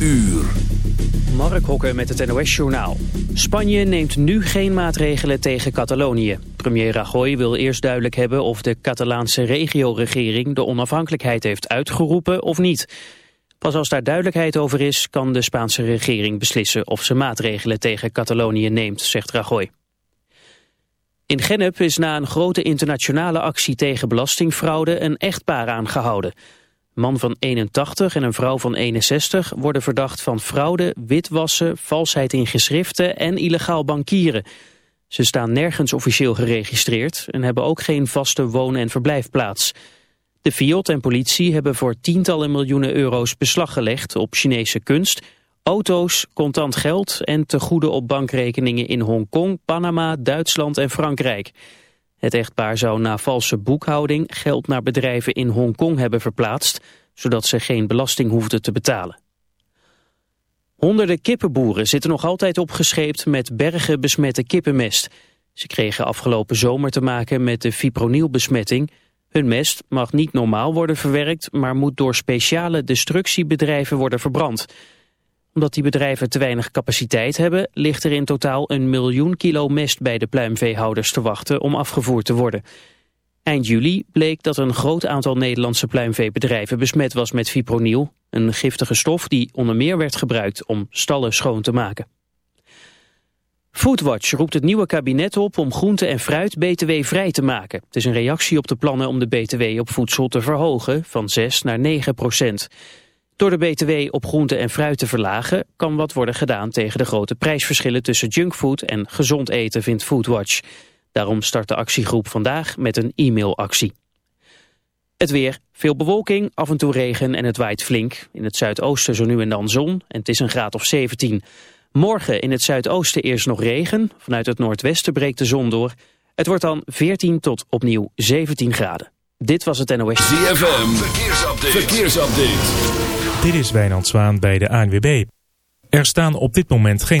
uur. Mark Hokker met het NOS-journaal. Spanje neemt nu geen maatregelen tegen Catalonië. Premier Rajoy wil eerst duidelijk hebben of de Catalaanse regioregering de onafhankelijkheid heeft uitgeroepen of niet. Pas als daar duidelijkheid over is, kan de Spaanse regering beslissen of ze maatregelen tegen Catalonië neemt, zegt Rajoy. In Gennep is na een grote internationale actie tegen belastingfraude een echtpaar aangehouden man van 81 en een vrouw van 61 worden verdacht van fraude, witwassen, valsheid in geschriften en illegaal bankieren. Ze staan nergens officieel geregistreerd en hebben ook geen vaste woon- en verblijfplaats. De FIOD en politie hebben voor tientallen miljoenen euro's beslag gelegd op Chinese kunst, auto's, contant geld en tegoeden op bankrekeningen in Hongkong, Panama, Duitsland en Frankrijk. Het echtpaar zou na valse boekhouding geld naar bedrijven in Hongkong hebben verplaatst, zodat ze geen belasting hoefden te betalen. Honderden kippenboeren zitten nog altijd opgescheept met bergen besmette kippenmest. Ze kregen afgelopen zomer te maken met de fipronilbesmetting. Hun mest mag niet normaal worden verwerkt, maar moet door speciale destructiebedrijven worden verbrand omdat die bedrijven te weinig capaciteit hebben, ligt er in totaal een miljoen kilo mest bij de pluimveehouders te wachten om afgevoerd te worden. Eind juli bleek dat een groot aantal Nederlandse pluimveebedrijven besmet was met fipronil, een giftige stof die onder meer werd gebruikt om stallen schoon te maken. Foodwatch roept het nieuwe kabinet op om groente en fruit btw vrij te maken. Het is een reactie op de plannen om de btw op voedsel te verhogen van 6 naar 9 procent. Door de BTW op groente en fruit te verlagen kan wat worden gedaan tegen de grote prijsverschillen tussen junkfood en gezond eten, vindt Foodwatch. Daarom start de actiegroep vandaag met een e-mailactie. Het weer, veel bewolking, af en toe regen en het waait flink. In het zuidoosten zo nu en dan zon en het is een graad of 17. Morgen in het zuidoosten eerst nog regen, vanuit het noordwesten breekt de zon door. Het wordt dan 14 tot opnieuw 17 graden. Dit was het NOS. ZFM, verkeersupdate. verkeersupdate. Dit is Wijnand Zwaan bij de ANWB. Er staan op dit moment geen...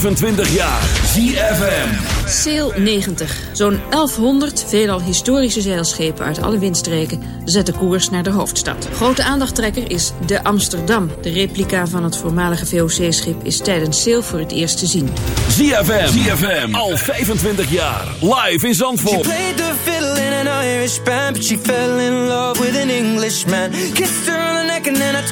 25 jaar ZFM. Sail 90. Zo'n 1100 veelal historische zeilschepen uit alle windstreken zetten koers naar de hoofdstad. Grote aandachttrekker is de Amsterdam. De replica van het voormalige VOC-schip is tijdens Sail voor het eerst te zien. ZFM. ZFM. Al 25 jaar. Live in Zandvoort. She played the fiddle in an Irish band, but she fell in love with an Englishman. Kissed her on the neck and then I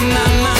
My, my, my, my, my,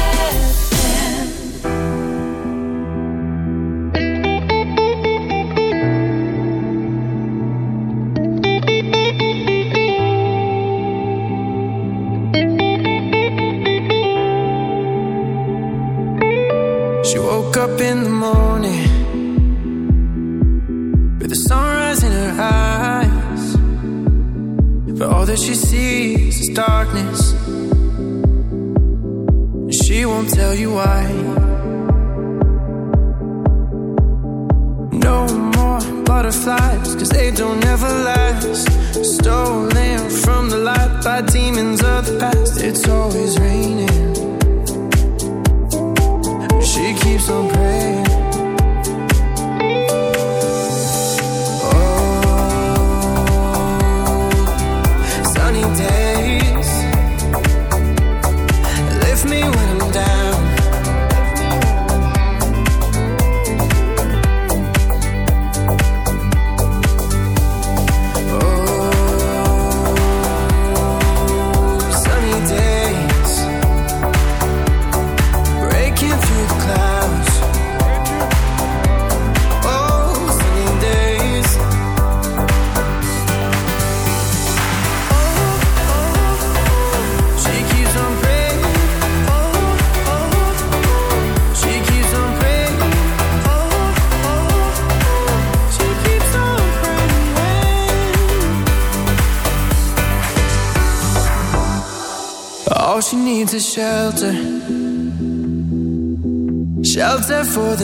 for the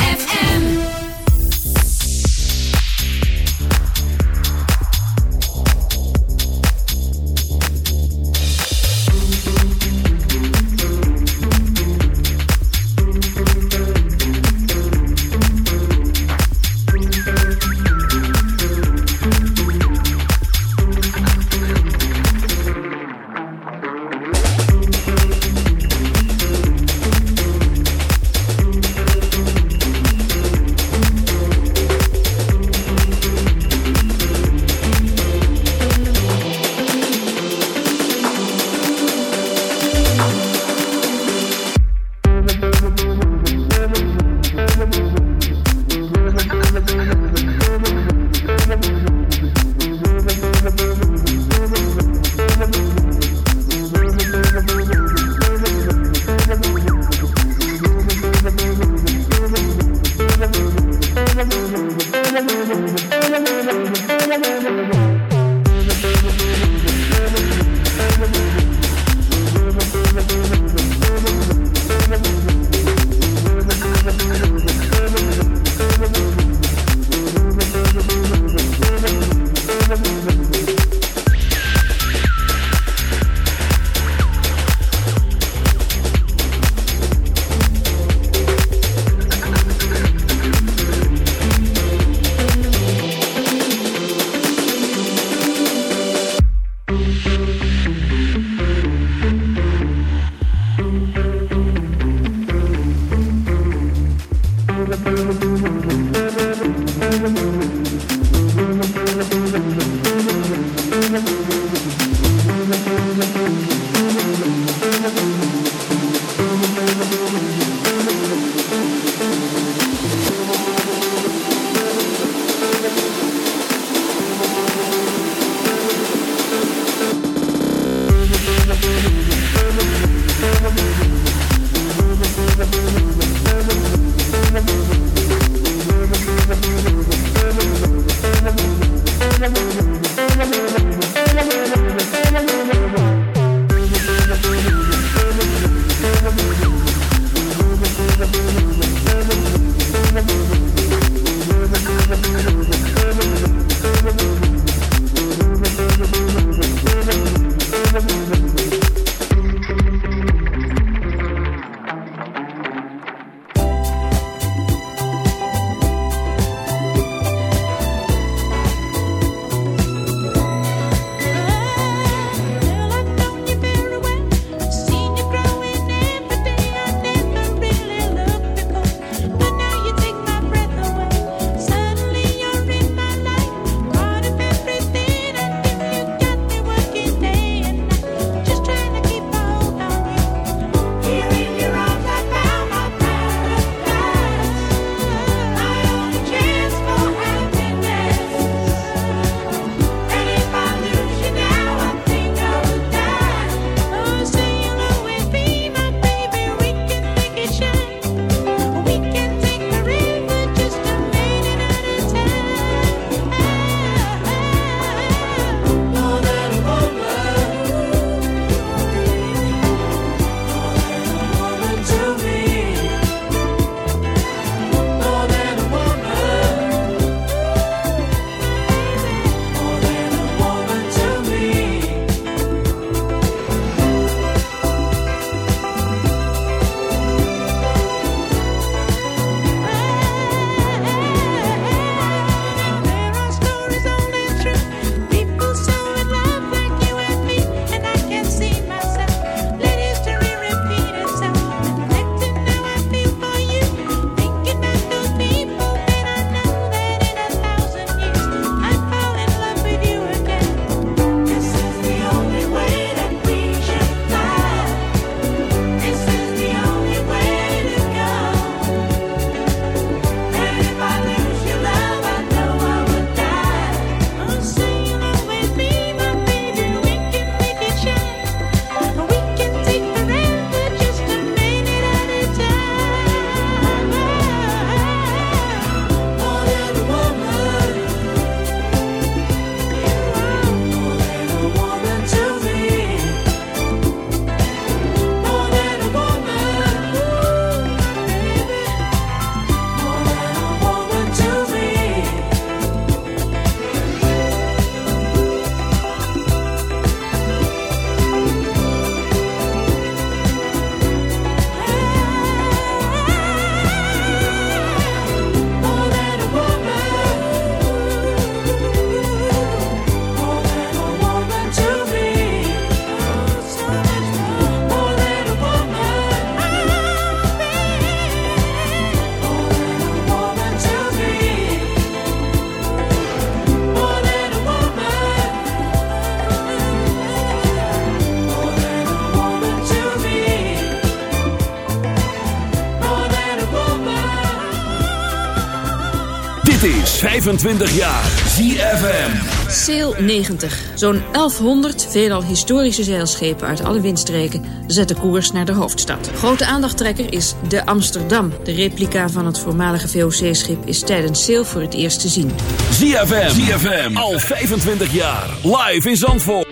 25 jaar ZFM. Sail 90. Zo'n 1100 veelal historische zeilschepen uit alle windstreken zetten koers naar de hoofdstad. Grote aandachttrekker is de Amsterdam. De replica van het voormalige VOC-schip is tijdens Sail voor het eerst te zien. ZFM. ZFM. Al 25 jaar. Live in Zandvoort.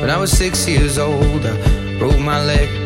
When I was six years old, I broke my leg.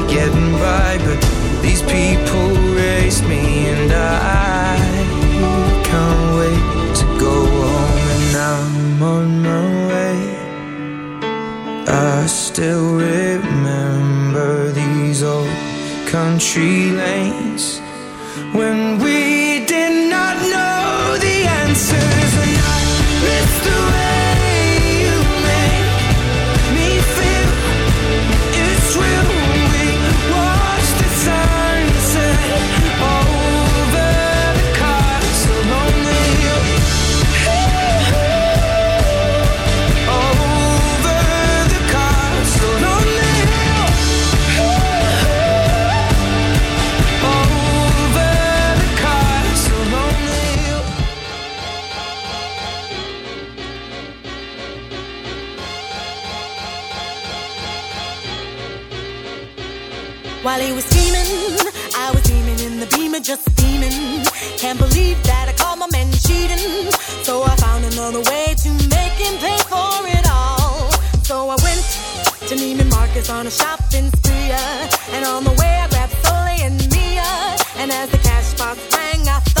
I was beaming in the beamer, just steaming. Can't believe that I caught my man cheating. So I found another way to make him pay for it all. So I went to Neiman Marcus on a shopping spree. uh, And on the way I grabbed Soleil and Mia. And as the cash box rang, I thought